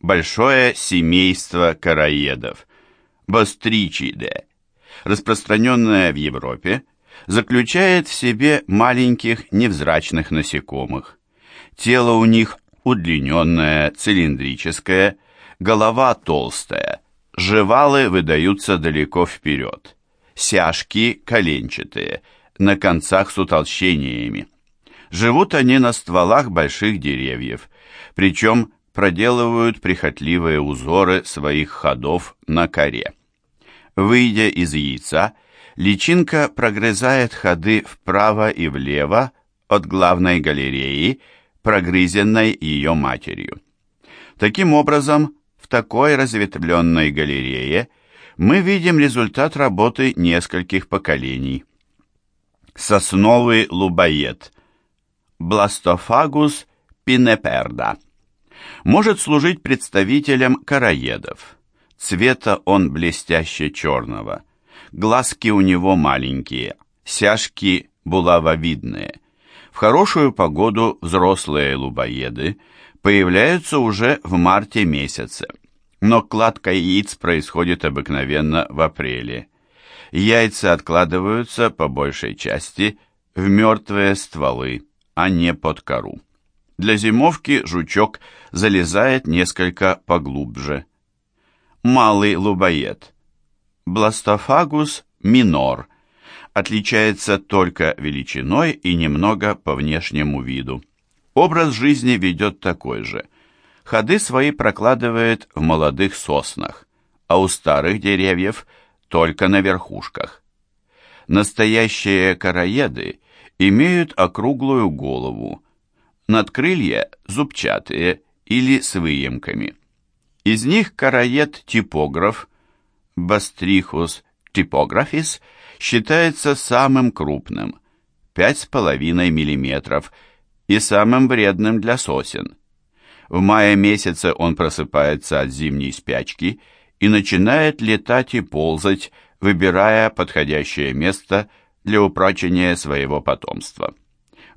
большое семейство короедов – Бостричиде, распространенное в Европе, заключает в себе маленьких невзрачных насекомых. Тело у них удлиненное, цилиндрическое, голова толстая, жевалы выдаются далеко вперед, сяжки коленчатые, на концах с утолщениями. Живут они на стволах больших деревьев, причем проделывают прихотливые узоры своих ходов на коре. Выйдя из яйца, личинка прогрызает ходы вправо и влево от главной галереи, прогрызенной ее матерью. Таким образом, в такой разветвленной галерее мы видим результат работы нескольких поколений. Сосновый лубоед Бластофагус пинеперда может служить представителем короедов. Цвета он блестяще черного. Глазки у него маленькие, сяжки булавовидные. В хорошую погоду взрослые лубоеды появляются уже в марте месяце, но кладка яиц происходит обыкновенно в апреле. Яйца откладываются по большей части в мертвые стволы, а не под кору. Для зимовки жучок залезает несколько поглубже. Малый лубоед. Бластофагус минор – отличается только величиной и немного по внешнему виду. Образ жизни ведет такой же. Ходы свои прокладывает в молодых соснах, а у старых деревьев только на верхушках. Настоящие короеды имеют округлую голову, надкрылья зубчатые или с выемками. Из них короед-типограф, бастрихус типографис – считается самым крупным – 5,5 мм и самым вредным для сосен. В мае месяце он просыпается от зимней спячки и начинает летать и ползать, выбирая подходящее место для упрочения своего потомства.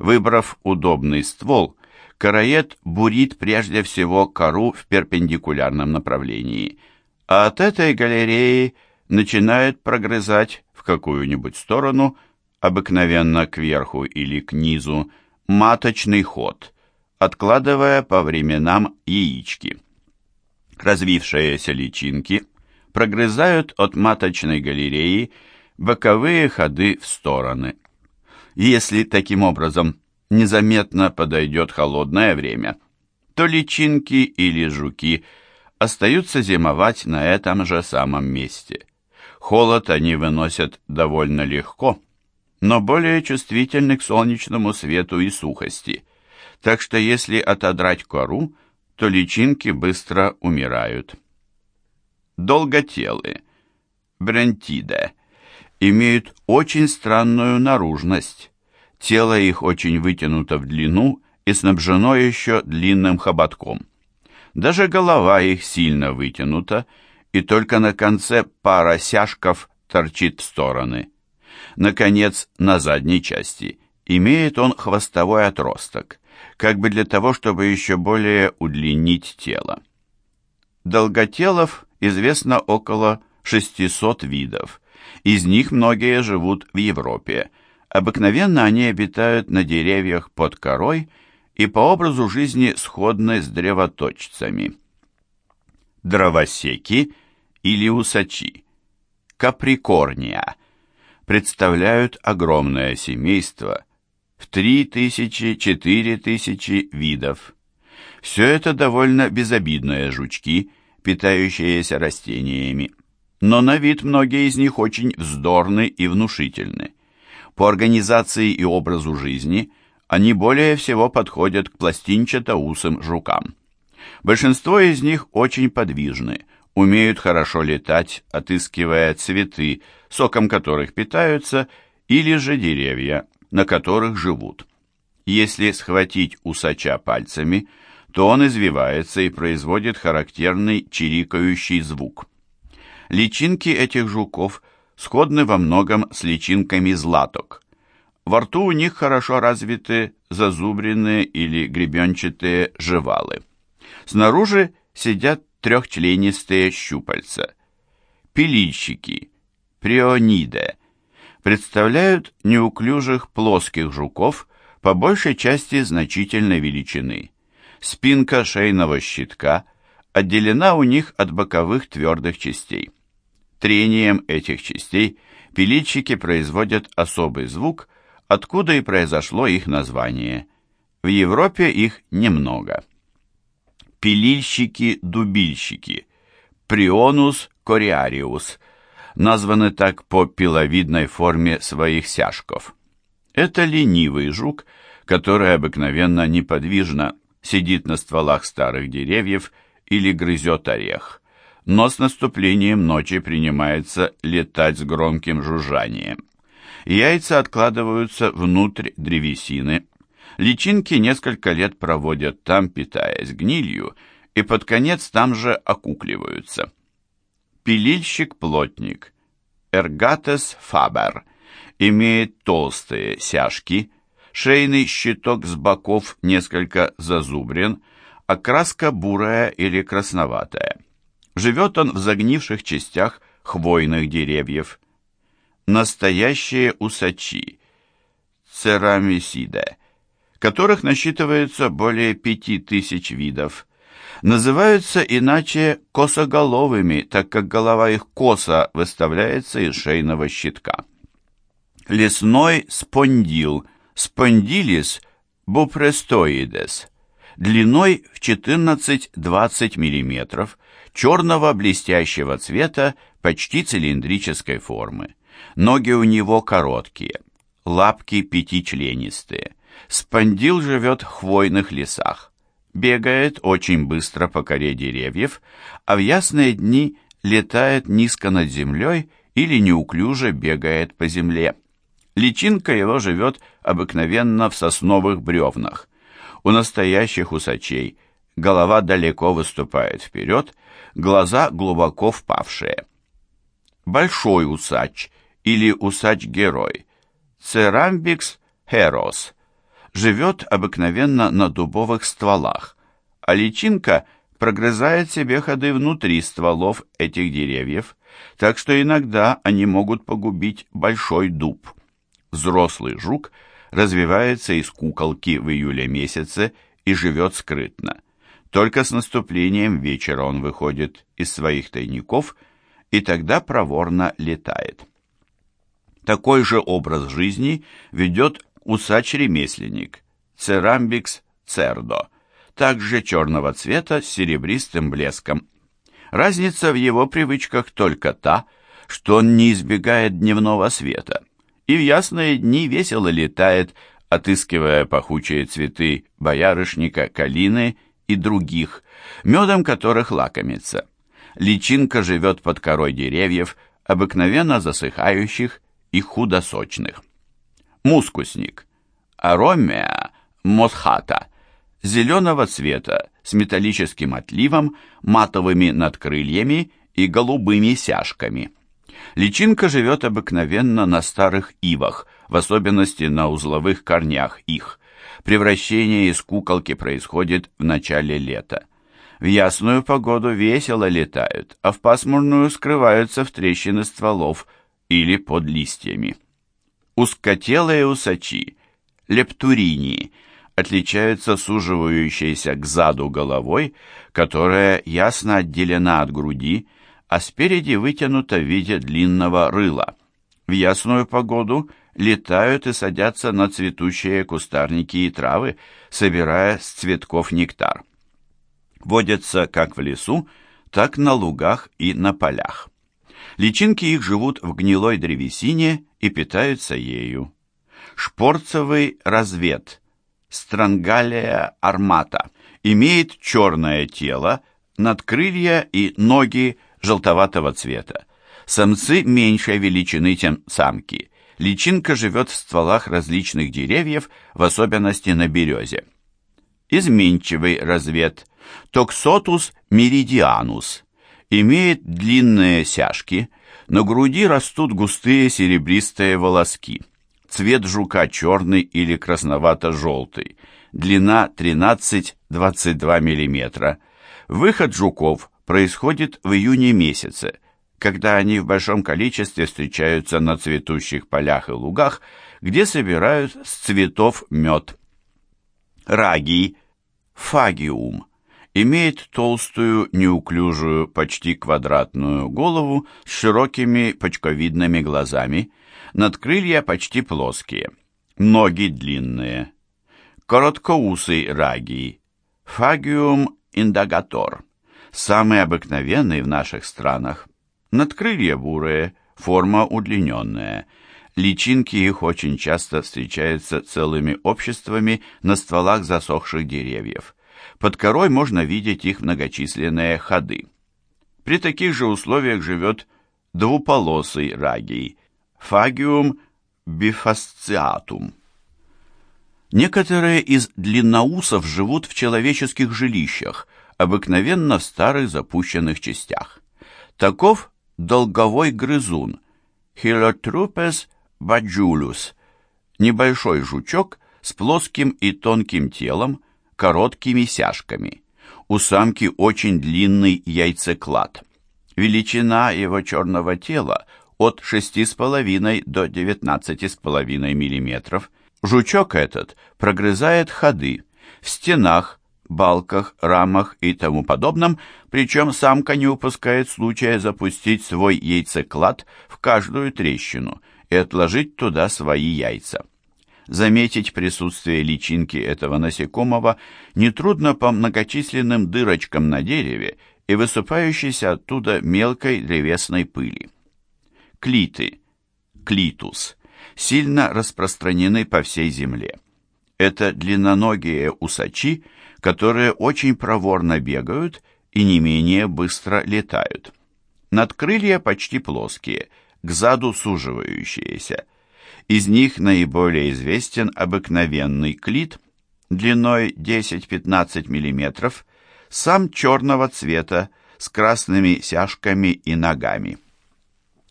Выбрав удобный ствол, короед бурит прежде всего кору в перпендикулярном направлении, а от этой галереи начинает прогрызать в какую-нибудь сторону, обыкновенно кверху или к низу, маточный ход, откладывая по временам яички. Развившиеся личинки прогрызают от маточной галереи боковые ходы в стороны. Если таким образом незаметно подойдет холодное время, то личинки или жуки остаются зимовать на этом же самом месте – Холод они выносят довольно легко, но более чувствительны к солнечному свету и сухости, так что если отодрать кору, то личинки быстро умирают. Долготелые, брентиде, имеют очень странную наружность. Тело их очень вытянуто в длину и снабжено еще длинным хоботком. Даже голова их сильно вытянута, и только на конце пара сяжков торчит в стороны. Наконец, на задней части имеет он хвостовой отросток, как бы для того, чтобы еще более удлинить тело. Долготелов известно около 600 видов. Из них многие живут в Европе. Обыкновенно они обитают на деревьях под корой и по образу жизни сходны с древоточцами. Дровосеки или усачи, каприкорния, представляют огромное семейство в 3000-4000 видов. Все это довольно безобидные жучки, питающиеся растениями, но на вид многие из них очень вздорны и внушительны. По организации и образу жизни они более всего подходят к пластинчатоусым жукам. Большинство из них очень подвижны, умеют хорошо летать, отыскивая цветы, соком которых питаются, или же деревья, на которых живут. Если схватить усача пальцами, то он извивается и производит характерный чирикающий звук. Личинки этих жуков сходны во многом с личинками златок. Во рту у них хорошо развиты зазубренные или гребенчатые жевалы. Снаружи сидят трехчленистые щупальца. Пилильщики, приониде, представляют неуклюжих плоских жуков, по большей части значительной величины. Спинка шейного щитка отделена у них от боковых твердых частей. Трением этих частей пилильщики производят особый звук, откуда и произошло их название. В Европе их немного. Пилильщики-дубильщики, Прионус кориариус, названы так по пиловидной форме своих сяжков. Это ленивый жук, который обыкновенно неподвижно сидит на стволах старых деревьев или грызет орех, но с наступлением ночи принимается летать с громким жужжанием. Яйца откладываются внутрь древесины. Личинки несколько лет проводят там, питаясь гнилью, и под конец там же окукливаются. Пилильщик-плотник Эргатес фабер имеет толстые сяжки, шейный щиток с боков несколько зазубрен, окраска бурая или красноватая. Живет он в загнивших частях хвойных деревьев. Настоящие усачи, церамисиде, которых насчитывается более пяти тысяч видов, называются иначе косоголовыми, так как голова их косо выставляется из шейного щитка. Лесной спондил, спондилис бупрестоидес, длиной в 14-20 мм, черного блестящего цвета, почти цилиндрической формы. Ноги у него короткие, лапки пятичленистые. Спондил живет в хвойных лесах. Бегает очень быстро по коре деревьев, а в ясные дни летает низко над землей или неуклюже бегает по земле. Личинка его живет обыкновенно в сосновых бревнах. У настоящих усачей голова далеко выступает вперед, глаза глубоко впавшие. Большой усач или усач-герой Церамбикс херос живет обыкновенно на дубовых стволах, а личинка прогрызает себе ходы внутри стволов этих деревьев, так что иногда они могут погубить большой дуб. Взрослый жук развивается из куколки в июле месяце и живет скрытно. Только с наступлением вечера он выходит из своих тайников и тогда проворно летает. Такой же образ жизни ведет усач-ремесленник Церамбикс цердо, также черного цвета с серебристым блеском. Разница в его привычках только та, что он не избегает дневного света и в ясные дни весело летает, отыскивая пахучие цветы боярышника, калины и других, медом которых лакомится. Личинка живет под корой деревьев, обыкновенно засыхающих и худосочных мускусник, аромия мосхата, зеленого цвета с металлическим отливом, матовыми надкрыльями и голубыми сяжками. Личинка живет обыкновенно на старых ивах, в особенности на узловых корнях их. Превращение из куколки происходит в начале лета. В ясную погоду весело летают, а в пасмурную скрываются в трещины стволов или под листьями. Узкотелые усачи, лептуринии, отличаются суживающейся к заду головой, которая ясно отделена от груди, а спереди вытянута в виде длинного рыла. В ясную погоду летают и садятся на цветущие кустарники и травы, собирая с цветков нектар. Водятся как в лесу, так на лугах и на полях. Личинки их живут в гнилой древесине и питаются ею. Шпорцевый развед, Strangalia armata, имеет черное тело, надкрылья и ноги желтоватого цвета. Самцы меньшей величины, чем самки. Личинка живет в стволах различных деревьев, в особенности на березе. Изменчивый развед, Toxotus meridianus, имеет длинные сяжки, на груди растут густые серебристые волоски. Цвет жука черный или красновато-желтый. Длина 13-22 мм. Выход жуков происходит в июне месяце, когда они в большом количестве встречаются на цветущих полях и лугах, где собирают с цветов мед. Рагий, фагиум, имеет толстую, неуклюжую, почти квадратную голову с широкими почковидными глазами, надкрылья почти плоские, ноги длинные. Короткоусый рагий, фагиум индагатор, самый обыкновенный в наших странах. Надкрылья бурые, форма удлиненная. Личинки их очень часто встречаются целыми обществами на стволах засохших деревьев. Под корой можно видеть их многочисленные ходы. При таких же условиях живет двуполосый рагий, фагиум бифасциатум. Некоторые из длинноусов живут в человеческих жилищах, обыкновенно в старых запущенных частях. Таков долговой грызун, Хилотрупес баджулус, небольшой жучок с плоским и тонким телом, короткими сяжками. У самки очень длинный яйцеклад. Величина его черного тела от 6,5 до 19,5 мм. Жучок этот прогрызает ходы в стенах, балках, рамах и тому подобном, причем самка не упускает случая запустить свой яйцеклад в каждую трещину и отложить туда свои яйца. Заметить присутствие личинки этого насекомого нетрудно по многочисленным дырочкам на дереве и высыпающейся оттуда мелкой древесной пыли. Клиты, клитус, сильно распространены по всей земле. Это длинноногие усачи, которые очень проворно бегают и не менее быстро летают. Надкрылья почти плоские, к заду суживающиеся. Из них наиболее известен обыкновенный клит длиной 10-15 мм, сам черного цвета, с красными сяжками и ногами.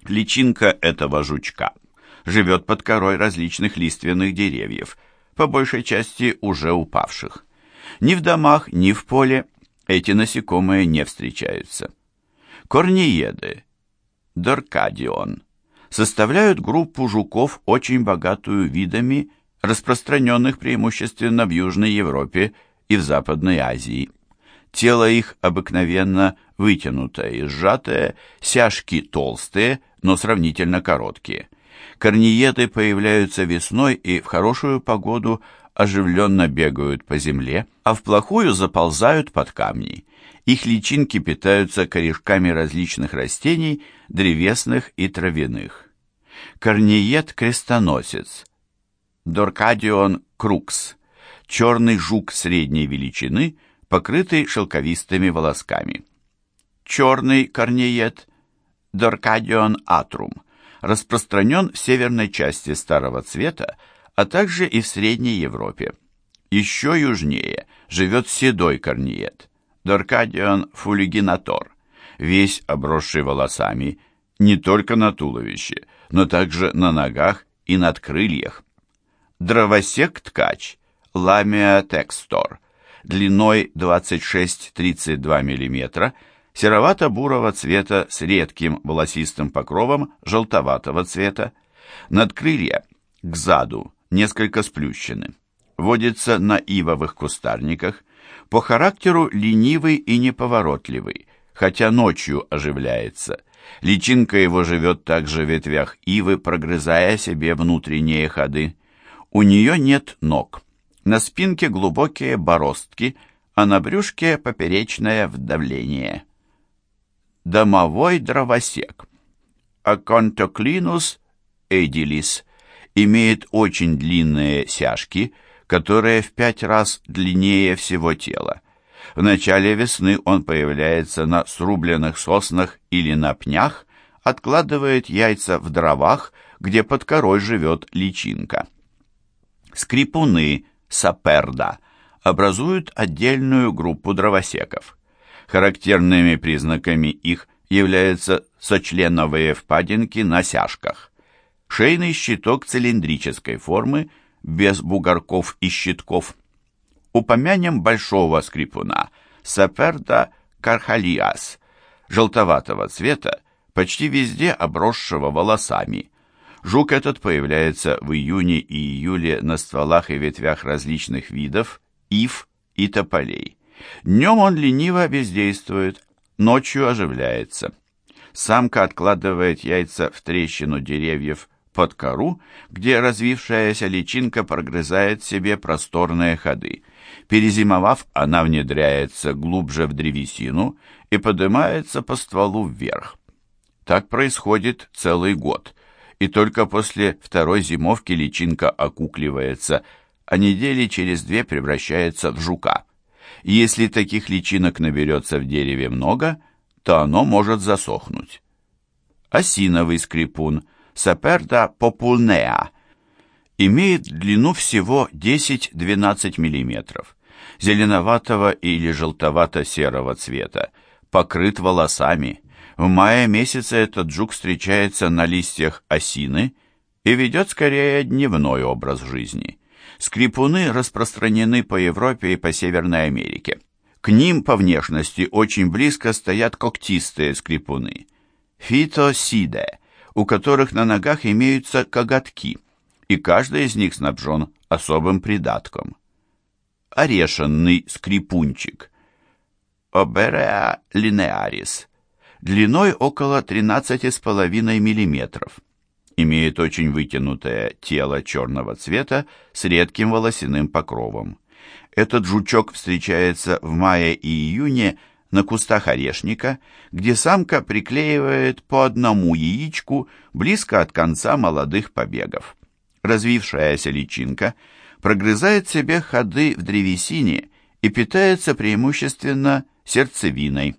Личинка этого жучка живет под корой различных лиственных деревьев, по большей части уже упавших. Ни в домах, ни в поле эти насекомые не встречаются. Корнееды, доркадион, составляют группу жуков, очень богатую видами, распространенных преимущественно в Южной Европе и в Западной Азии. Тело их обыкновенно вытянутое и сжатое, сяжки толстые, но сравнительно короткие. Корнееды появляются весной и в хорошую погоду оживленно бегают по земле, а в плохую заползают под камни. Их личинки питаются корешками различных растений, древесных и травяных. Корнеед-крестоносец, Доркадион крукс, черный жук средней величины, покрытый шелковистыми волосками. Черный корнеед, Доркадион атрум, распространен в северной части Старого Цвета, а также и в Средней Европе. Еще южнее живет седой корнеед, Доркадион фулигинатор, весь обросший волосами, не только на туловище, но также на ногах и над крыльях. Дровосек-ткач, ламия текстор, длиной 26-32 мм, серовато-бурого цвета с редким волосистым покровом желтоватого цвета. Надкрылья к заду несколько сплющены. Водится на ивовых кустарниках, по характеру ленивый и неповоротливый, хотя ночью оживляется. Личинка его живет также в ветвях ивы, прогрызая себе внутренние ходы. У нее нет ног. На спинке глубокие бороздки, а на брюшке поперечное вдавление. Домовой дровосек. Аконтоклинус эдилис имеет очень длинные сяжки, которые в пять раз длиннее всего тела. В начале весны он появляется на срубленных соснах или на пнях, откладывает яйца в дровах, где под корой живет личинка. Скрипуны, саперда, образуют отдельную группу дровосеков. Характерными признаками их являются сочленовые впадинки на сяжках. Шейный щиток цилиндрической формы – без бугорков и щитков. Упомянем большого скрипуна, саперда кархалиас, желтоватого цвета, почти везде обросшего волосами. Жук этот появляется в июне и июле на стволах и ветвях различных видов, ив и тополей. Днем он лениво бездействует, ночью оживляется. Самка откладывает яйца в трещину деревьев под кору, где развившаяся личинка прогрызает себе просторные ходы. Перезимовав, она внедряется глубже в древесину и поднимается по стволу вверх. Так происходит целый год, и только после второй зимовки личинка окукливается, а недели через две превращается в жука. Если таких личинок наберется в дереве много, то оно может засохнуть. Осиновый скрипун Саперда популнеа имеет длину всего 10-12 мм, зеленоватого или желтовато-серого цвета, покрыт волосами. В мае месяце этот жук встречается на листьях осины и ведет скорее дневной образ жизни. Скрипуны распространены по Европе и по Северной Америке. К ним по внешности очень близко стоят когтистые скрипуны. Фитосиде, у которых на ногах имеются коготки, и каждый из них снабжен особым придатком. Орешенный скрипунчик. Обереа линеарис. Длиной около 13,5 мм имеет очень вытянутое тело черного цвета с редким волосяным покровом. Этот жучок встречается в мае и июне на кустах орешника, где самка приклеивает по одному яичку близко от конца молодых побегов. Развившаяся личинка прогрызает себе ходы в древесине и питается преимущественно сердцевиной.